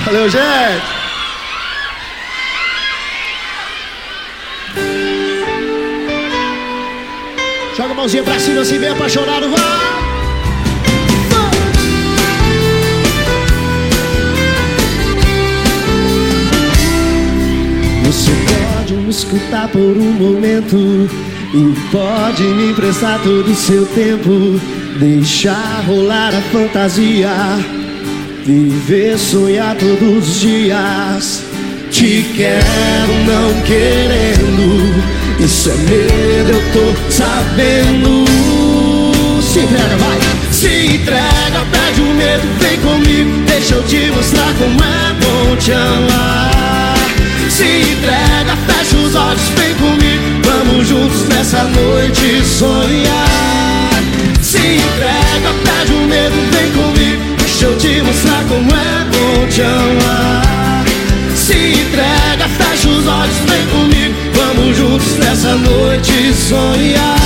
Valeu, gente! Joga a mãozinha pra cima assim, bem apaixonado, vai! Você pode me escutar por um momento e pode me emprestar todo o seu tempo, deixar rolar a fantasia, viver, sonhar todos os dias. Te quero, não querendo, isso é medo, eu tô sabendo. Se entrega, vai! Se entrega, perde o medo, vem comigo, deixa eu te mostrar como é bom te amar. Se entrega, fecha os olhos, vem comigo Vamos juntos nessa noite sonhar Mostrar como é bom te amar. Se entrega, fecha os olhos, vem comigo. Vamos juntos nessa noite sonhar.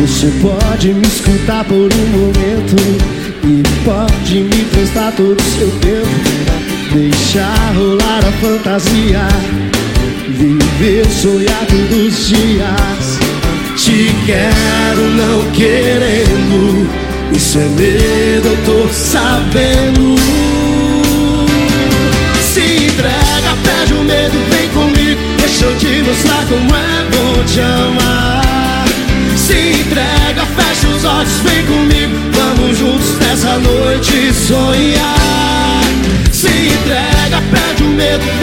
Você pode me escutar por um momento prestar todo o seu tempo Deixar rolar a fantasia Viver, sonhar todos os dias. Te quero não querendo Isso é medo, eu tô sabendo. Se entrega, perde o medo, vem comigo Deixa eu te mostrar como é bom te amar. Se entrega, fecha os olhos, vem comigo Vamos juntos nessa noite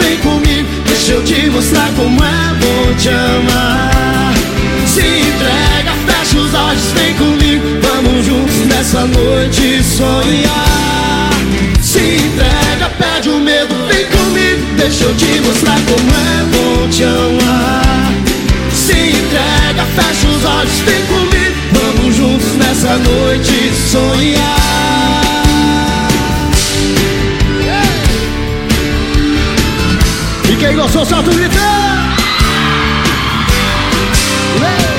vem comigo. Deixa eu te mostrar como é bom te amar. Se entrega, fecha os olhos, vem comigo. Vamos juntos nessa noite sonhar. Se entrega, perde o medo, vem comigo. Deixa eu te mostrar como é bom te amar. Se entrega, fecha os olhos, vem comigo. Vamos juntos nessa noite sonhar Solta o grito Valeu, galera